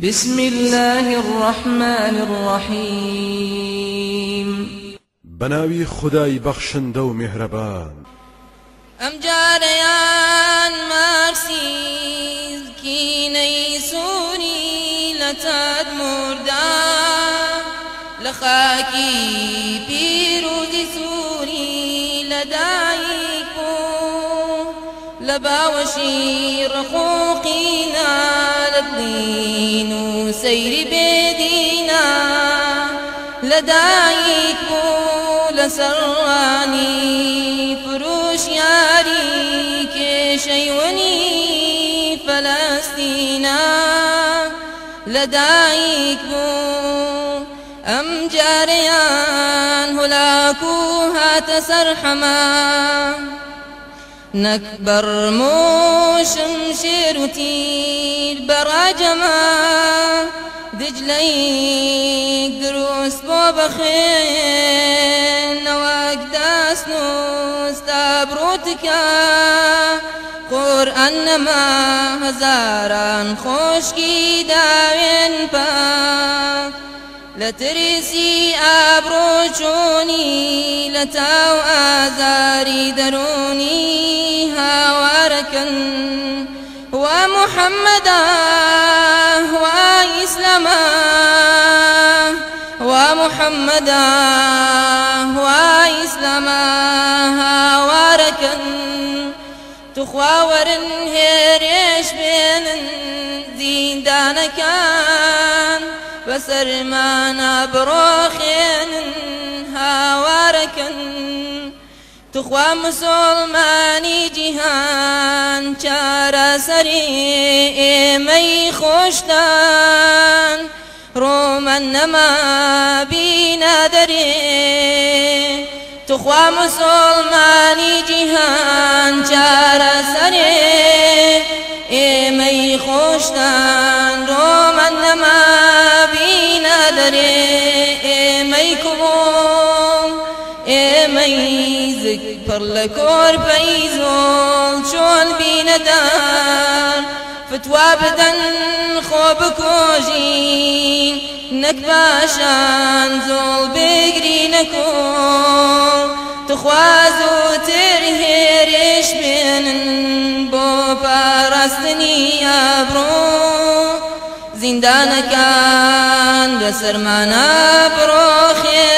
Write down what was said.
بسم الله الرحمن الرحيم. بناوي خداي بخشن دو مهربان. أم جاريان مارسيز كيني سوني لتاد مردا لخاكي بيروزي لباوشي رقوقينا للدين وسير بيدينا لدايك لسراني فروش ياري كشيوني فلسطينا لدايك أم جاريان هلاكو هات نكبر موشم شيروتي براجما دجلي دروس بو بخين نواك داس نوس تابروتك قرآن ما هزاران خوشكي داوين باك لترسي أبروشوني لتاو آزاري دروني هاواركا ومحمدا وإسلاما ومحمدا وإسلاما. هاواركا تخواورن هيريش بين زيندانكان بسرمانا بروخين هاواركن تخوا مسلماني جهان چارە سەری ئێمەی خۆشتان ڕۆمە نەما بینە دەرێ تخوا مسلمانی ئێمەی زگ پڕ لە کۆرپەی زۆڵ چۆن بینەدان فتوا بدەن خۆ بکۆژین نەک باشان زۆڵ بگرینە کۆڵ تخواز و تر هێرش بێنن بۆ پاڕاستنی ئابڕۆ زیندانەکان بەسەرمانە بڕۆ خێر